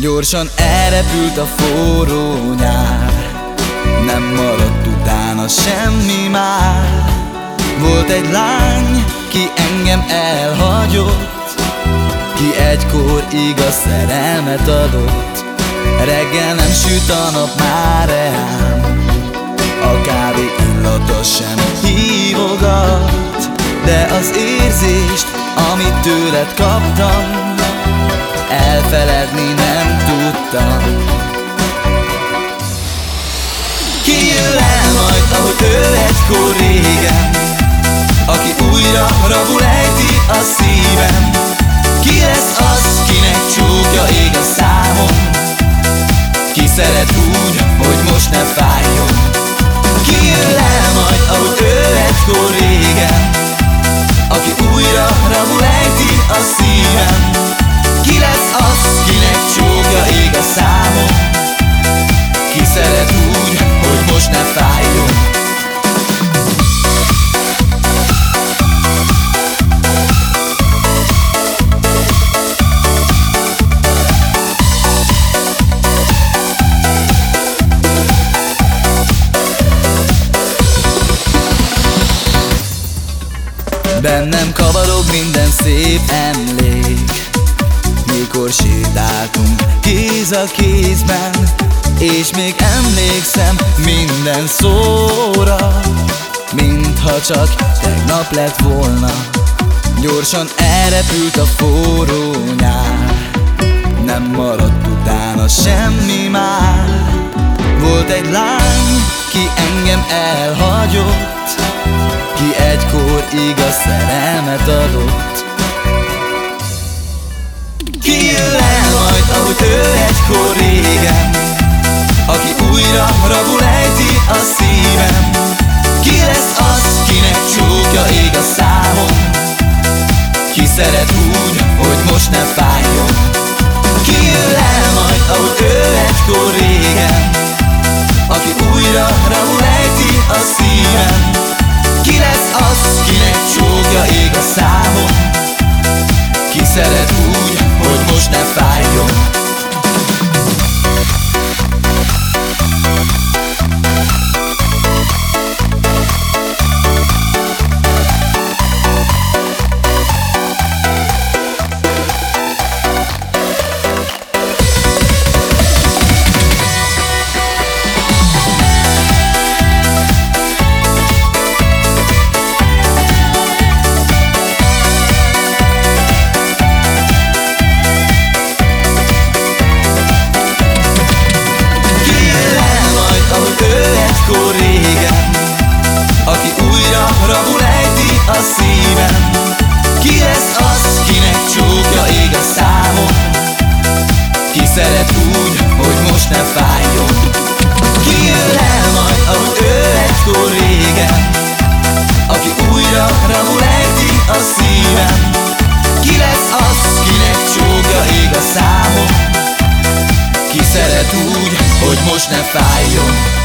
Gyorsan elrepült a forró nyár Nem maradt utána semmi már. Volt egy lány, ki engem elhagyott Ki egykor igaz szerelmet adott. Reggel nem süt a nap már reám A kávé illata sem hívogat. De az érzést, amit tőled kaptam Elfeledni Ki jön el majd, ahogy ő egykor régen Aki újra rabul ejti a szívem. Ki lesz az, kinek csókja ég a számom? Ki szeret úgy, hogy most ne fájjon? Ki jön el majd, ahogy ő egykor régen Aki újra rabul ejti a szívem. Ki lesz az, kinek csókja Bennem kavarog minden szép emlék. Mikor sétáltunk kéz a kézben És még emlékszem minden szóra Mintha csak tegnap lett volna. Gyorsan elrepült a forró nyár Nem maradt utána semmi már. Volt egy lány, ki engem elhagyott Ki egykor igaz szerelmet adott. Ahogy ő egykor régen? Aki újra rabul ejti a szívem. Ki lesz az, kinek csókja ég a számom Ki szeret úgy, hogy most ne fájjon? Ki jön el majd, ahogy ő egykor régen szeret úgy, hogy most ne fájjon? Ki jön el majd, ahogy ő egykor régen? Aki újra rabul ejti a szívem Ki lesz az, kinek csókja ég a számom Ki szeret úgy, hogy most ne fájjon